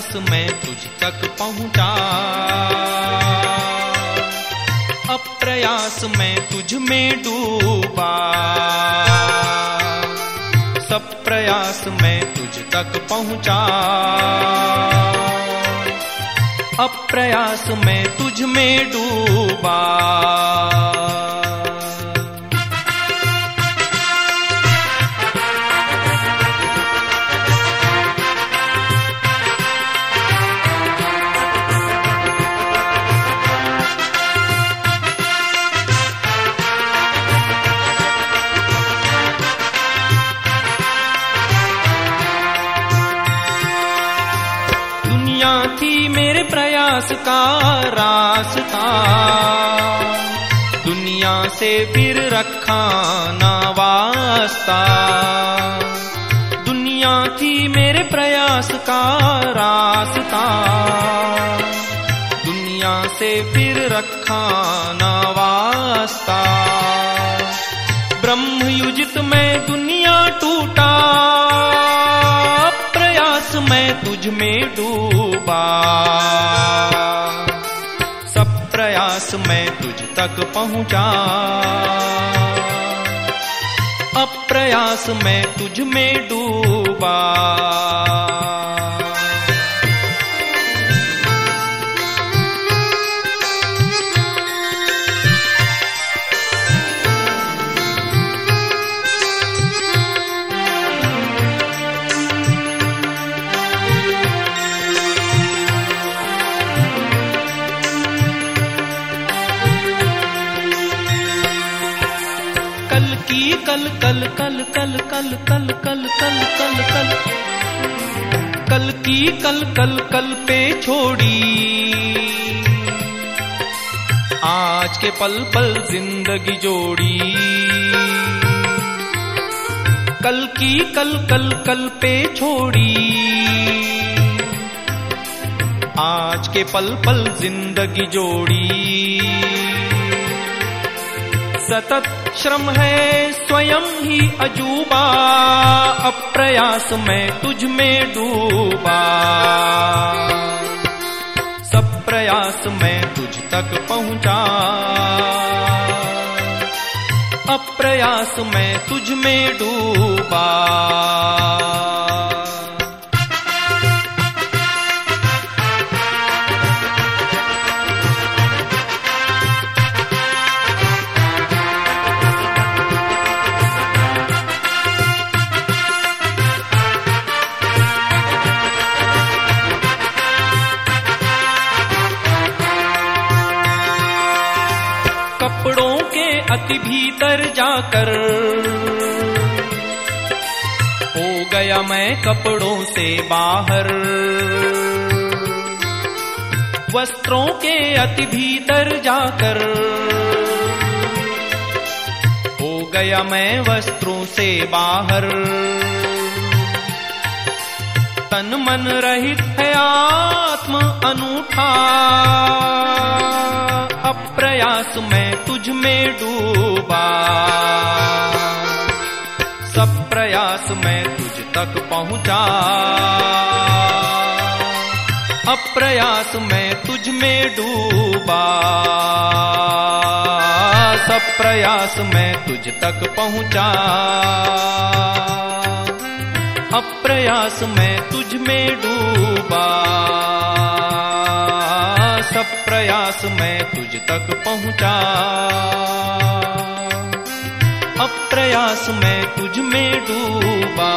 अप्रयास मैं तुझ तक पहुँचा। अप्रयास मैं तुझ में डूबा। सब प्रयास मैं तुझ तक पहुँचा। अप्रयास मैं तुझ में डूबा। प्रयास का रास्ता। दुनिया से फिर रखा ना वास्ता। दुनिया थी मेरे प्रयास का रास्ता। दुनिया से फिर रखा ना वास्ता। ब्रह्म युजित में दुनिया टूटा। प्रयास मैं तुझ में डूबा। तक पहुँचा। अप्रयास मैं तुझ में डूबा। कल की कल कल कल कल कल कल कल कल कल कल कल की कल कल कल पे छोड़ी आज के पल पल ज़िंदगी जोड़ी कल की कल कल कल पे छोड़ी आज के पल पल ज़िंदगी जोड़ी सतत श्रम है, स्वयं ही अजूबा। अप्रयास मैं तुझ में डूबा। सब प्रयास मैं तुझ तक पहुँचा। अप्रयास मैं तुझ में डूबा। कपड़ों के अति भीतर जाकर। हो गया मैं कपड़ों से बाहर। वस्त्रों के अति भीतर जाकर। हो गया मैं वस्त्रों से बाहर। तन मन रहित है आत्म अनूठा। अप्रयास मैं तुझ में डूबा। सब प्रयास मैं तुझ तक पहुँचा। अप्रयास मैं तुझ में डूबा। सब प्रयास मैं तुझ तक पहुँचा। अप्रयास मैं तुझ में डूबा। सब प्रयास मैं तक पहुँचा। अप्रयास में तुझ में डूबा।